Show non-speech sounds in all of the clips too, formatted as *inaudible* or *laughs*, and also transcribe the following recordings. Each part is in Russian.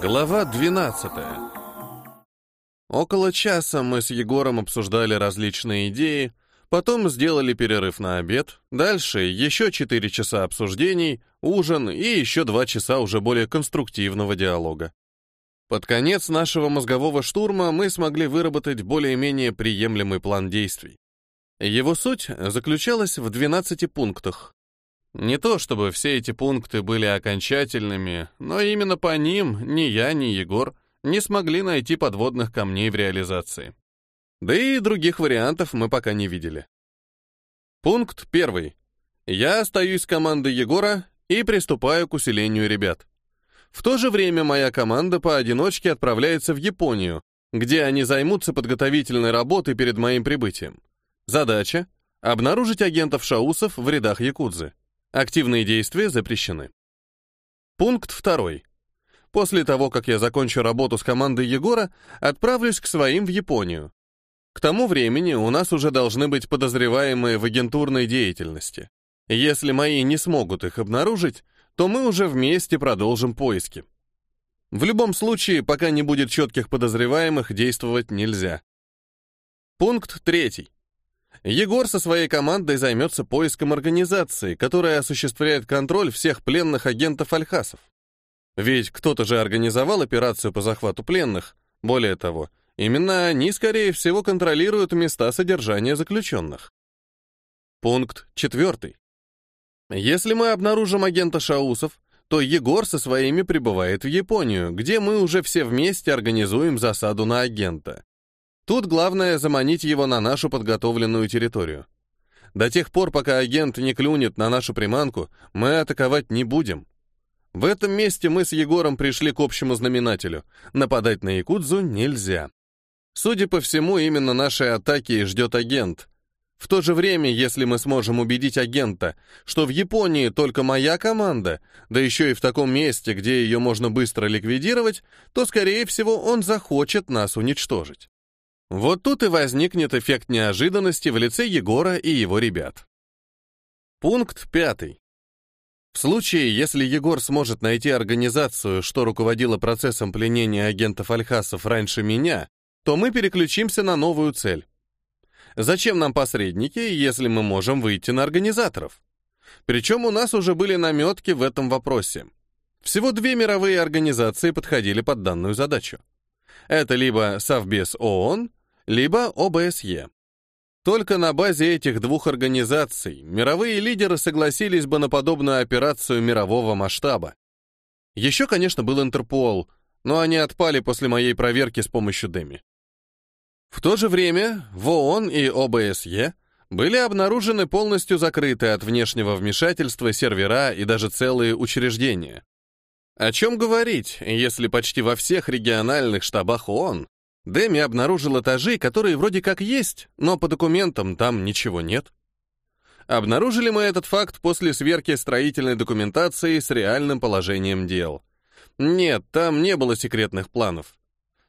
Глава 12. Около часа мы с Егором обсуждали различные идеи, потом сделали перерыв на обед, дальше еще 4 часа обсуждений, ужин и еще 2 часа уже более конструктивного диалога. Под конец нашего мозгового штурма мы смогли выработать более-менее приемлемый план действий. Его суть заключалась в 12 пунктах, не то чтобы все эти пункты были окончательными, но именно по ним ни я, ни Егор не смогли найти подводных камней в реализации. Да и других вариантов мы пока не видели. Пункт первый. Я остаюсь командой Егора и приступаю к усилению ребят. В то же время моя команда поодиночке отправляется в Японию, где они займутся подготовительной работой перед моим прибытием. Задача — обнаружить агентов шаусов в рядах якудзы. Активные действия запрещены. Пункт второй. После того, как я закончу работу с командой Егора, отправлюсь к своим в Японию. К тому времени у нас уже должны быть подозреваемые в агентурной деятельности. Если мои не смогут их обнаружить, то мы уже вместе продолжим поиски. В любом случае, пока не будет четких подозреваемых, действовать нельзя. Пункт третий. Егор со своей командой займется поиском организации, которая осуществляет контроль всех пленных агентов Альхасов. Ведь кто-то же организовал операцию по захвату пленных. Более того, именно они, скорее всего, контролируют места содержания заключенных. Пункт четвертый. Если мы обнаружим агента Шаусов, то Егор со своими прибывает в Японию, где мы уже все вместе организуем засаду на агента. Тут главное заманить его на нашу подготовленную территорию. До тех пор, пока агент не клюнет на нашу приманку, мы атаковать не будем. В этом месте мы с Егором пришли к общему знаменателю. Нападать на Якудзу нельзя. Судя по всему, именно нашей атаки и ждет агент. В то же время, если мы сможем убедить агента, что в Японии только моя команда, да еще и в таком месте, где ее можно быстро ликвидировать, то, скорее всего, он захочет нас уничтожить. Вот тут и возникнет эффект неожиданности в лице Егора и его ребят. Пункт пятый. В случае, если Егор сможет найти организацию, что руководила процессом пленения агентов Альхасов раньше меня, то мы переключимся на новую цель. Зачем нам посредники, если мы можем выйти на организаторов? Причем у нас уже были наметки в этом вопросе. Всего две мировые организации подходили под данную задачу. Это либо Совбез ООН, либо ОБСЕ. Только на базе этих двух организаций мировые лидеры согласились бы на подобную операцию мирового масштаба. Еще, конечно, был Интерпол, но они отпали после моей проверки с помощью Деми. В то же время в ООН и ОБСЕ были обнаружены полностью закрытые от внешнего вмешательства сервера и даже целые учреждения. О чем говорить, если почти во всех региональных штабах ООН Дэми обнаружил этажи, которые вроде как есть, но по документам там ничего нет. Обнаружили мы этот факт после сверки строительной документации с реальным положением дел. Нет, там не было секретных планов.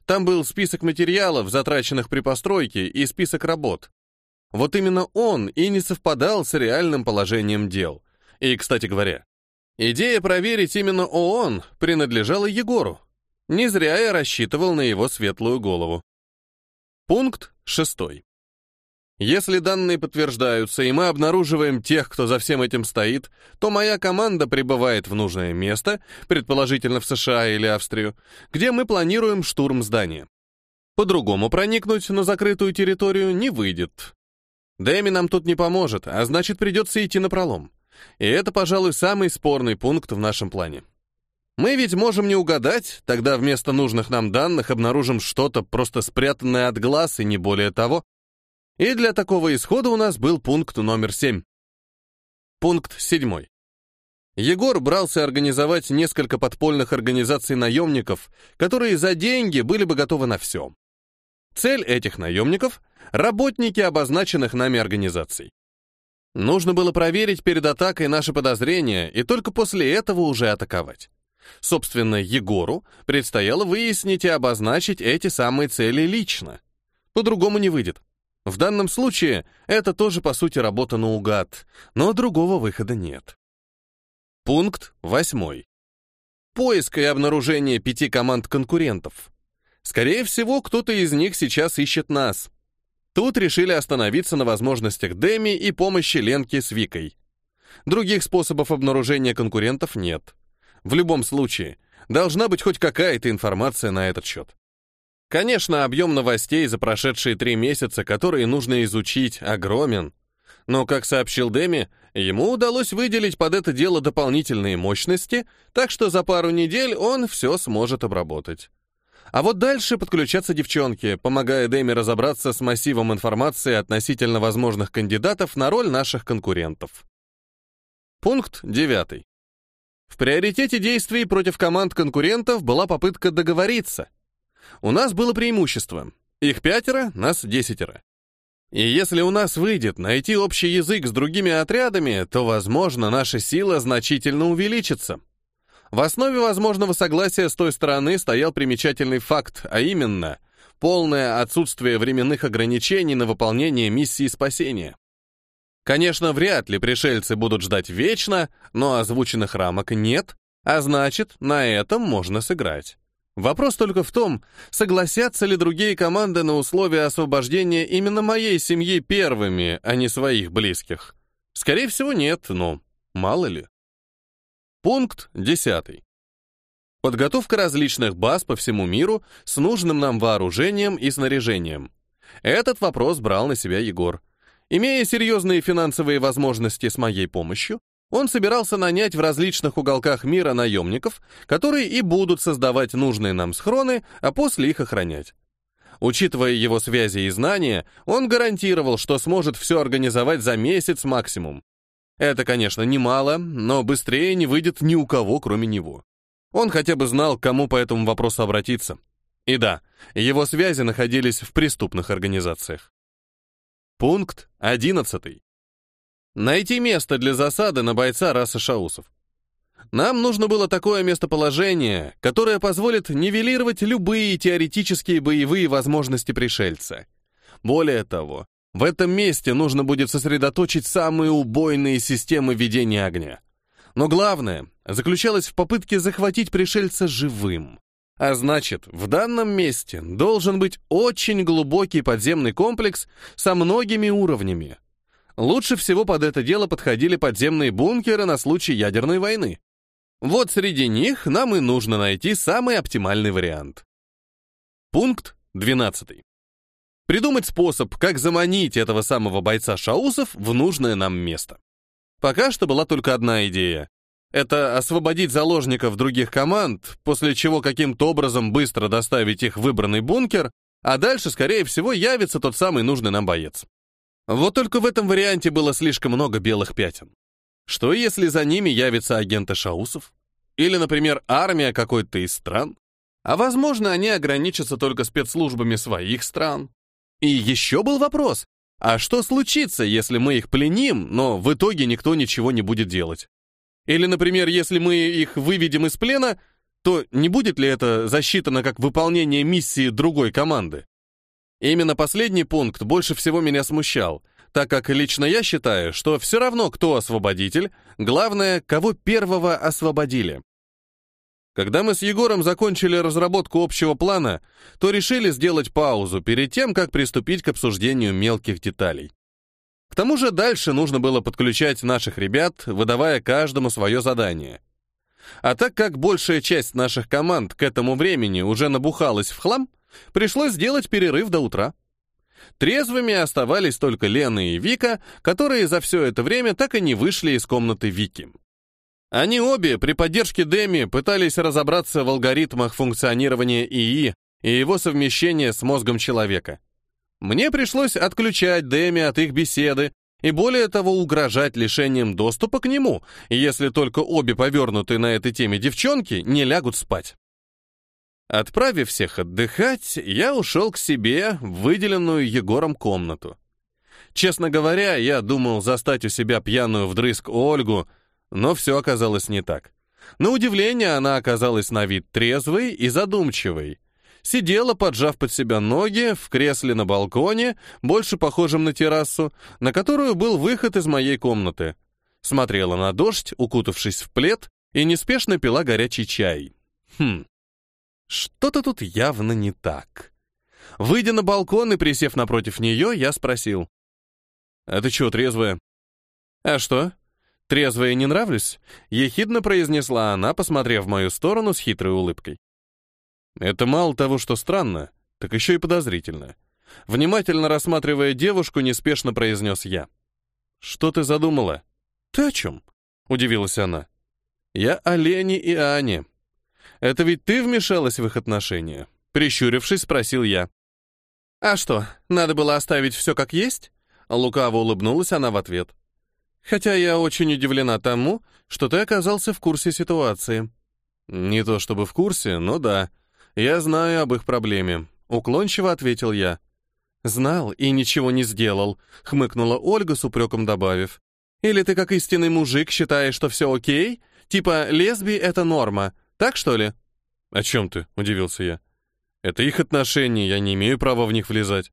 Там был список материалов, затраченных при постройке, и список работ. Вот именно он и не совпадал с реальным положением дел. И, кстати говоря, идея проверить именно ООН принадлежала Егору. Не зря я рассчитывал на его светлую голову. Пункт шестой. Если данные подтверждаются, и мы обнаруживаем тех, кто за всем этим стоит, то моя команда прибывает в нужное место, предположительно в США или Австрию, где мы планируем штурм здания. По-другому проникнуть на закрытую территорию не выйдет. Дэми нам тут не поможет, а значит придется идти на пролом. И это, пожалуй, самый спорный пункт в нашем плане. Мы ведь можем не угадать, тогда вместо нужных нам данных обнаружим что-то просто спрятанное от глаз и не более того. И для такого исхода у нас был пункт номер семь. Пункт седьмой. Егор брался организовать несколько подпольных организаций наемников, которые за деньги были бы готовы на все. Цель этих наемников — работники обозначенных нами организаций. Нужно было проверить перед атакой наши подозрения и только после этого уже атаковать. Собственно, Егору предстояло выяснить и обозначить эти самые цели лично. По-другому не выйдет. В данном случае это тоже, по сути, работа наугад, но другого выхода нет. Пункт восьмой. Поиск и обнаружение пяти команд конкурентов. Скорее всего, кто-то из них сейчас ищет нас. Тут решили остановиться на возможностях Деми и помощи Ленки с Викой. Других способов обнаружения конкурентов нет. В любом случае, должна быть хоть какая-то информация на этот счет. Конечно, объем новостей за прошедшие три месяца, которые нужно изучить, огромен. Но, как сообщил Деми, ему удалось выделить под это дело дополнительные мощности, так что за пару недель он все сможет обработать. А вот дальше подключатся девчонки, помогая Дэми разобраться с массивом информации относительно возможных кандидатов на роль наших конкурентов. Пункт 9. В приоритете действий против команд конкурентов была попытка договориться. У нас было преимущество. Их пятеро, нас десятеро. И если у нас выйдет найти общий язык с другими отрядами, то, возможно, наша сила значительно увеличится. В основе возможного согласия с той стороны стоял примечательный факт, а именно полное отсутствие временных ограничений на выполнение миссии спасения. Конечно, вряд ли пришельцы будут ждать вечно, но озвученных рамок нет, а значит, на этом можно сыграть. Вопрос только в том, согласятся ли другие команды на условия освобождения именно моей семьи первыми, а не своих близких. Скорее всего, нет, но мало ли. Пункт 10. Подготовка различных баз по всему миру с нужным нам вооружением и снаряжением. Этот вопрос брал на себя Егор. Имея серьезные финансовые возможности с моей помощью, он собирался нанять в различных уголках мира наемников, которые и будут создавать нужные нам схроны, а после их охранять. Учитывая его связи и знания, он гарантировал, что сможет все организовать за месяц максимум. Это, конечно, немало, но быстрее не выйдет ни у кого, кроме него. Он хотя бы знал, к кому по этому вопросу обратиться. И да, его связи находились в преступных организациях. Пункт 11. Найти место для засады на бойца расы шаусов. Нам нужно было такое местоположение, которое позволит нивелировать любые теоретические боевые возможности пришельца. Более того, в этом месте нужно будет сосредоточить самые убойные системы ведения огня. Но главное заключалось в попытке захватить пришельца живым. А значит, в данном месте должен быть очень глубокий подземный комплекс со многими уровнями. Лучше всего под это дело подходили подземные бункеры на случай ядерной войны. Вот среди них нам и нужно найти самый оптимальный вариант. Пункт 12. Придумать способ, как заманить этого самого бойца Шаусов в нужное нам место. Пока что была только одна идея. Это освободить заложников других команд, после чего каким-то образом быстро доставить их в выбранный бункер, а дальше, скорее всего, явится тот самый нужный нам боец. Вот только в этом варианте было слишком много белых пятен. Что если за ними явятся агенты Шаусов? Или, например, армия какой-то из стран? А возможно, они ограничатся только спецслужбами своих стран. И еще был вопрос, а что случится, если мы их пленим, но в итоге никто ничего не будет делать? Или, например, если мы их выведем из плена, то не будет ли это засчитано как выполнение миссии другой команды? Именно последний пункт больше всего меня смущал, так как лично я считаю, что все равно кто освободитель, главное, кого первого освободили. Когда мы с Егором закончили разработку общего плана, то решили сделать паузу перед тем, как приступить к обсуждению мелких деталей. К тому же дальше нужно было подключать наших ребят, выдавая каждому свое задание. А так как большая часть наших команд к этому времени уже набухалась в хлам, пришлось сделать перерыв до утра. Трезвыми оставались только Лена и Вика, которые за все это время так и не вышли из комнаты Вики. Они обе при поддержке Деми пытались разобраться в алгоритмах функционирования ИИ и его совмещения с мозгом человека. Мне пришлось отключать Деми от их беседы и более того угрожать лишением доступа к нему, если только обе повернутые на этой теме девчонки не лягут спать. Отправив всех отдыхать, я ушел к себе в выделенную Егором комнату. Честно говоря, я думал застать у себя пьяную вдрызг Ольгу, но все оказалось не так. На удивление, она оказалась на вид трезвой и задумчивой. Сидела, поджав под себя ноги, в кресле на балконе, больше похожем на террасу, на которую был выход из моей комнаты. Смотрела на дождь, укутавшись в плед, и неспешно пила горячий чай. Хм, что-то тут явно не так. Выйдя на балкон и присев напротив нее, я спросил. «А ты чего, трезвая?» «А что? Трезвая не нравлюсь?» — ехидно произнесла она, посмотрев в мою сторону с хитрой улыбкой. Это мало того, что странно, так еще и подозрительно. Внимательно рассматривая девушку, неспешно произнес я. «Что ты задумала?» «Ты о чем?» — удивилась она. «Я о Лене и Ане. Это ведь ты вмешалась в их отношения?» Прищурившись, спросил я. «А что, надо было оставить все как есть?» Лукаво улыбнулась она в ответ. «Хотя я очень удивлена тому, что ты оказался в курсе ситуации». «Не то чтобы в курсе, но да. Я знаю об их проблеме», — уклончиво ответил я. «Знал и ничего не сделал», — хмыкнула Ольга с упреком добавив. «Или ты, как истинный мужик, считаешь, что все окей? Типа, лесби — это норма. Так, что ли?» «О чем ты?» — удивился я. «Это их отношения, я не имею права в них влезать».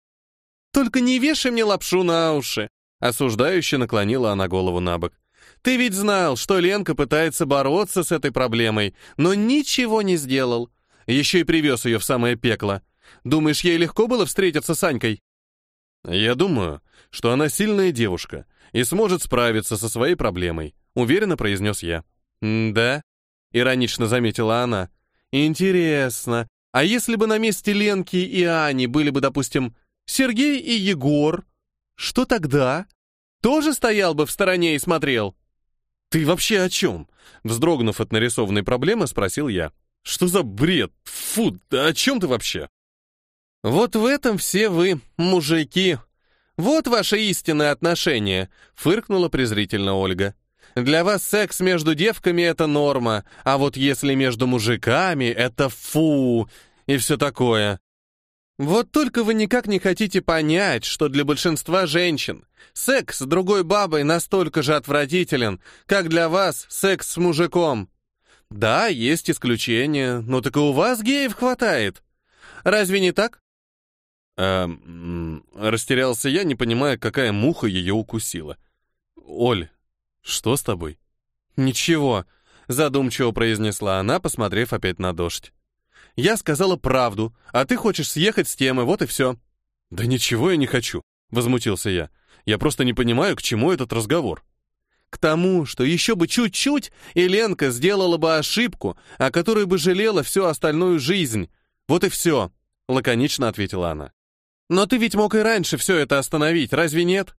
«Только не вешай мне лапшу на уши!» Осуждающе наклонила она голову на бок. «Ты ведь знал, что Ленка пытается бороться с этой проблемой, но ничего не сделал. Еще и привез ее в самое пекло. Думаешь, ей легко было встретиться с Анькой?» «Я думаю, что она сильная девушка и сможет справиться со своей проблемой», уверенно произнес я. «Да?» — иронично заметила она. «Интересно, а если бы на месте Ленки и Ани были бы, допустим, Сергей и Егор, что тогда? Тоже стоял бы в стороне и смотрел?» «Ты вообще о чем?» Вздрогнув от нарисованной проблемы, спросил я. «Что за бред? Фу, да о чем ты вообще?» «Вот в этом все вы, мужики. Вот ваши истинные отношения», — фыркнула презрительно Ольга. «Для вас секс между девками — это норма, а вот если между мужиками — это фу, и все такое. Вот только вы никак не хотите понять, что для большинства женщин секс с другой бабой настолько же отвратителен, как для вас секс с мужиком. Да, есть исключения, но так и у вас геев хватает. Разве не так? Эм, растерялся я, не понимая, какая муха ее укусила. «Оль, что с тобой?» «Ничего», — задумчиво произнесла она, посмотрев опять на дождь. «Я сказала правду, а ты хочешь съехать с темы, вот и все». «Да ничего я не хочу», — возмутился я. «Я просто не понимаю, к чему этот разговор». «К тому, что еще бы чуть-чуть, и Ленка сделала бы ошибку, о которой бы жалела всю остальную жизнь. Вот и все», — лаконично ответила она. Но ты ведь мог и раньше все это остановить, разве нет?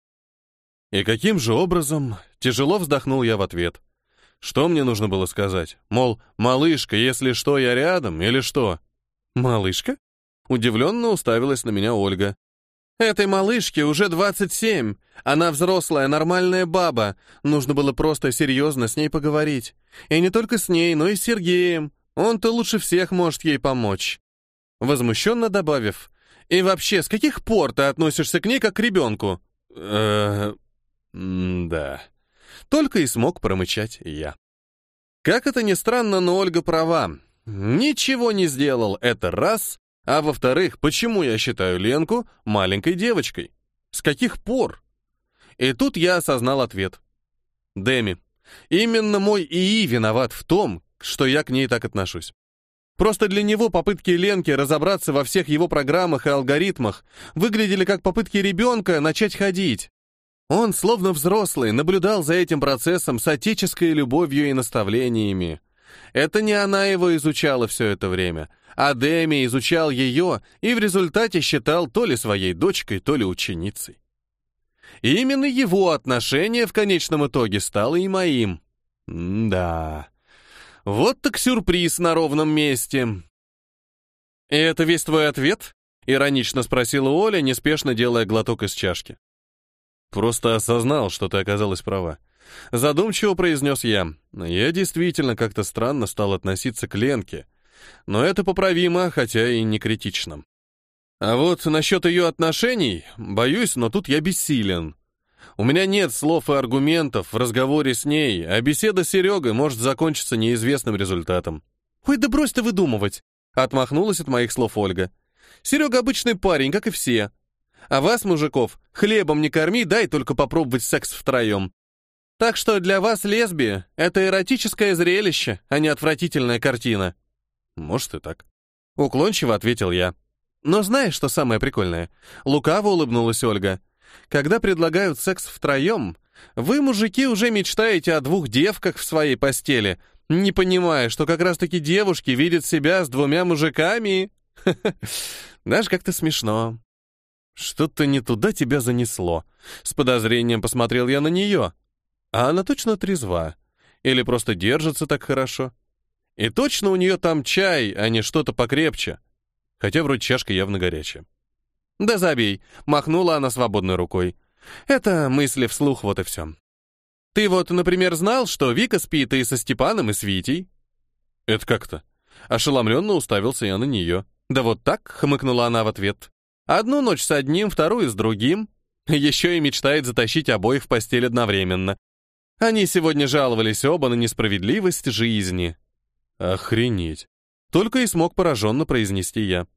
И каким же образом? Тяжело вздохнул я в ответ. Что мне нужно было сказать? Мол, малышка, если что, я рядом, или что? Малышка? Удивленно уставилась на меня Ольга. Этой малышке уже 27. Она взрослая, нормальная баба. Нужно было просто серьезно с ней поговорить. И не только с ней, но и с Сергеем. Он-то лучше всех может ей помочь. Возмущенно добавив, и вообще, с каких пор ты относишься к ней как к ребенку? э да. Только и смог промычать я. Как это ни странно, но Ольга права. Ничего не сделал, это раз. А во-вторых, почему я считаю Ленку маленькой девочкой? С каких пор? И тут я осознал ответ. Дэми, именно мой ИИ виноват в том, что я к ней так отношусь. Просто для него попытки Ленки разобраться во всех его программах и алгоритмах выглядели как попытки ребенка начать ходить. Он, словно взрослый, наблюдал за этим процессом с отеческой любовью и наставлениями. Это не она его изучала все это время, а Дэми изучал ее и в результате считал то ли своей дочкой, то ли ученицей. И именно его отношение в конечном итоге стало и моим. М да. Вот так сюрприз на ровном месте. «И это весь твой ответ?» — иронично спросила Оля, неспешно делая глоток из чашки. «Просто осознал, что ты оказалась права». Задумчиво произнес я. Я действительно как-то странно стал относиться к Ленке. Но это поправимо, хотя и не критично. А вот насчет ее отношений, боюсь, но тут я бессилен. У меня нет слов и аргументов в разговоре с ней, а беседа с Серегой может закончиться неизвестным результатом. «Ой, да брось ты выдумывать!» — отмахнулась от моих слов Ольга. «Серега обычный парень, как и все. А вас, мужиков, хлебом не корми, дай только попробовать секс втроем. Так что для вас лесби — это эротическое зрелище, а не отвратительная картина. Может и так. Уклончиво ответил я. Но знаешь, что самое прикольное? Лукаво улыбнулась Ольга. Когда предлагают секс втроем, вы, мужики, уже мечтаете о двух девках в своей постели, не понимая, что как раз-таки девушки видят себя с двумя мужиками. *laughs* Даже как-то смешно. Что-то не туда тебя занесло. С подозрением посмотрел я на нее. А она точно трезва. Или просто держится так хорошо. И точно у нее там чай, а не что-то покрепче. Хотя вроде чашка явно горячая. «Да забей», — махнула она свободной рукой. «Это мысли вслух, вот и все. Ты вот, например, знал, что Вика спит и со Степаном, и с Витей?» «Это как-то?» Ошеломленно уставился я на нее. «Да вот так», — хмыкнула она в ответ. «Одну ночь с одним, вторую с другим. Еще и мечтает затащить обоих в постель одновременно. Они сегодня жаловались оба на несправедливость жизни». «Охренеть!» Только и смог пораженно произнести я.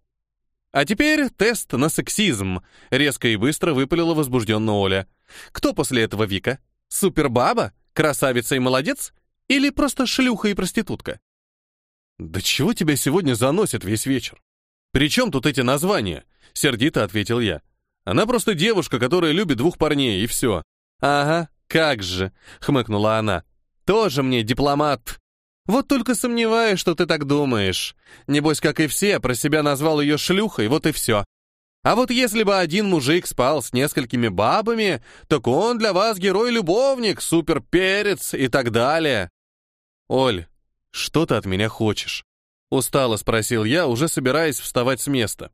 «А теперь тест на сексизм», — резко и быстро выпалила возбужденно Оля. «Кто после этого Вика? Супербаба? Красавица и молодец? Или просто шлюха и проститутка?» «Да чего тебя сегодня заносит весь вечер? При чем тут эти названия?» — сердито ответил я. «Она просто девушка, которая любит двух парней, и все». «Ага, как же», — хмыкнула она. «Тоже мне дипломат. Вот только сомневаюсь, что ты так думаешь. Небось, как и все, про себя назвал ее шлюхой, вот и все. А вот если бы один мужик спал с несколькими бабами, так он для вас герой-любовник, суперперец и так далее. Оль, что ты от меня хочешь? Устало спросил я, уже собираясь вставать с места.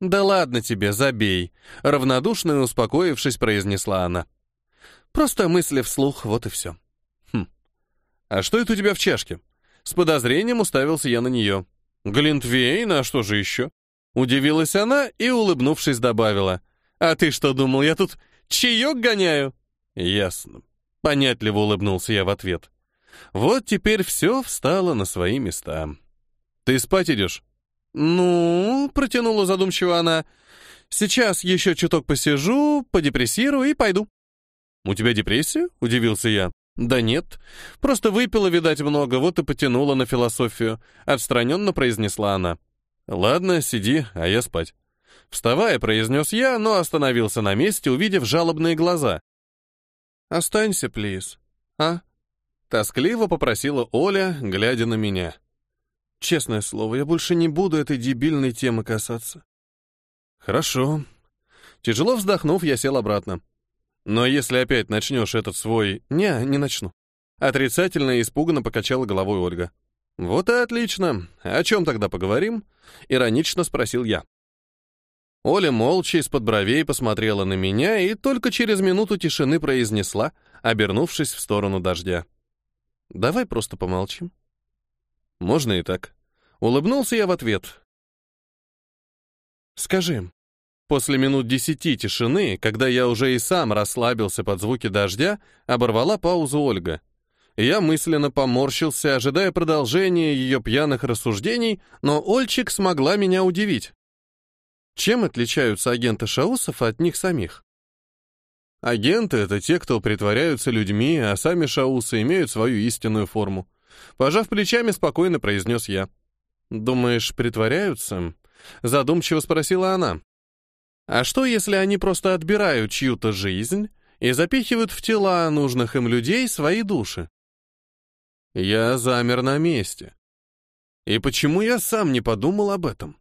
«Да ладно тебе, забей», — равнодушно и успокоившись, произнесла она. «Просто мысли вслух, вот и все». «А что это у тебя в чашке?» С подозрением уставился я на нее. «Глинтвейн, а что же еще?» Удивилась она и, улыбнувшись, добавила. «А ты что думал, я тут чаек гоняю?» «Ясно». Понятливо улыбнулся я в ответ. Вот теперь все встало на свои места. «Ты спать идешь?» «Ну...» — протянула задумчиво она. «Сейчас еще чуток посижу, подепрессирую и пойду». «У тебя депрессия?» — удивился я. «Да нет. Просто выпила, видать, много, вот и потянула на философию», — отстраненно произнесла она. «Ладно, сиди, а я спать». Вставая, произнес я, но остановился на месте, увидев жалобные глаза. «Останься, плиз, а?» Тоскливо попросила Оля, глядя на меня. «Честное слово, я больше не буду этой дебильной темы касаться». «Хорошо». Тяжело вздохнув, я сел обратно. Но если опять начнешь этот свой... Не, не начну. Отрицательно и испуганно покачала головой Ольга. «Вот и отлично. О чем тогда поговорим?» Иронично спросил я. Оля молча из-под бровей посмотрела на меня и только через минуту тишины произнесла, обернувшись в сторону дождя. «Давай просто помолчим». «Можно и так». Улыбнулся я в ответ. «Скажи, После минут десяти тишины, когда я уже и сам расслабился под звуки дождя, оборвала паузу Ольга. Я мысленно поморщился, ожидая продолжения ее пьяных рассуждений, но Ольчик смогла меня удивить. Чем отличаются агенты Шаусов от них самих? Агенты — это те, кто притворяются людьми, а сами Шаусы имеют свою истинную форму. Пожав плечами, спокойно произнес я. «Думаешь, притворяются?» Задумчиво спросила она. А что, если они просто отбирают чью-то жизнь и запихивают в тела нужных им людей свои души? Я замер на месте. И почему я сам не подумал об этом?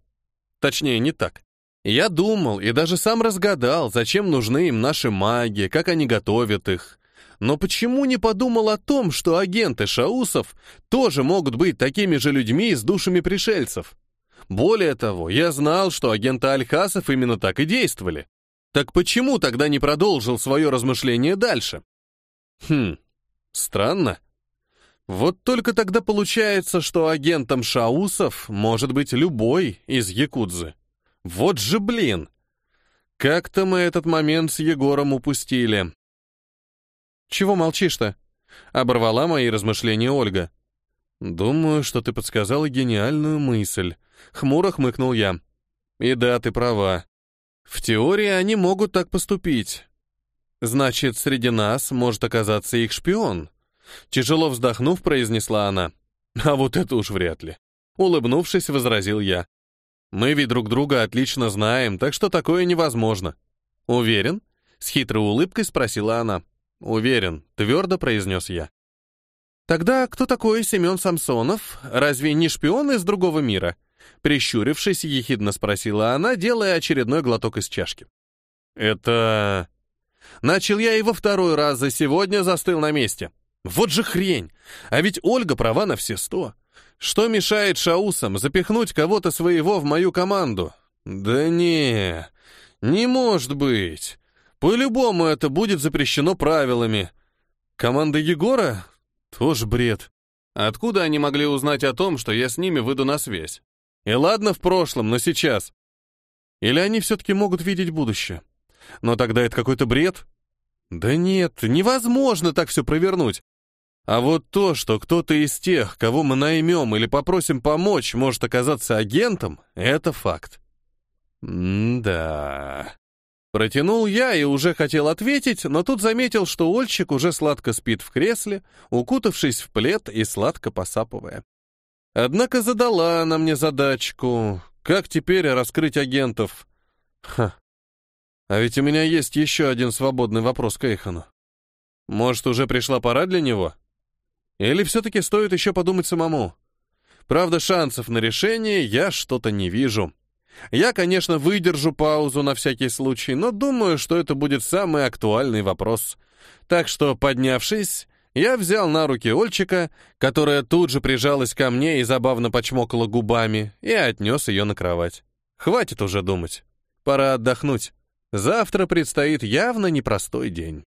Точнее, не так. Я думал и даже сам разгадал, зачем нужны им наши маги, как они готовят их. Но почему не подумал о том, что агенты Шаусов тоже могут быть такими же людьми с душами пришельцев? Более того, я знал, что агенты Альхасов именно так и действовали. Так почему тогда не продолжил свое размышление дальше? Хм, странно. Вот только тогда получается, что агентом Шаусов может быть любой из Якудзы. Вот же блин! Как-то мы этот момент с Егором упустили. «Чего молчишь-то?» — оборвала мои размышления Ольга. «Думаю, что ты подсказала гениальную мысль», Хмуро хмыкнул я. И да, ты права. В теории они могут так поступить. Значит, среди нас может оказаться их шпион. Тяжело вздохнув, произнесла она. А вот это уж вряд ли. Улыбнувшись, возразил я. Мы ведь друг друга отлично знаем, так что такое невозможно. Уверен? С хитрой улыбкой спросила она. Уверен, твердо произнес я. Тогда кто такой Семен Самсонов? Разве не шпион из другого мира? Прищурившись, ехидно спросила она, делая очередной глоток из чашки. Это... Начал я во второй раз за сегодня застыл на месте. Вот же хрень! А ведь Ольга права на все сто. Что мешает шаусам запихнуть кого-то своего в мою команду? Да не, не может быть. По-любому это будет запрещено правилами. Команда Егора? Тоже бред. Откуда они могли узнать о том, что я с ними выйду на связь? И ладно в прошлом, но сейчас. Или они все-таки могут видеть будущее? Но тогда это какой-то бред. Да нет, невозможно так все провернуть. А вот то, что кто-то из тех, кого мы наймем или попросим помочь, может оказаться агентом, это факт. М-да. Протянул я и уже хотел ответить, но тут заметил, что Ольчик уже сладко спит в кресле, укутавшись в плед и сладко посапывая. Однако задала она мне задачку, как теперь раскрыть агентов. Ха. А ведь у меня есть еще один свободный вопрос к Эйхану. Может, уже пришла пора для него? Или все-таки стоит еще подумать самому? Правда, шансов на решение я что-то не вижу. Я, конечно, выдержу паузу на всякий случай, но думаю, что это будет самый актуальный вопрос. Так что, поднявшись, я взял на руки Ольчика, которая тут же прижалась ко мне и забавно почмокала губами, и отнес ее на кровать. Хватит уже думать. Пора отдохнуть. Завтра предстоит явно непростой день.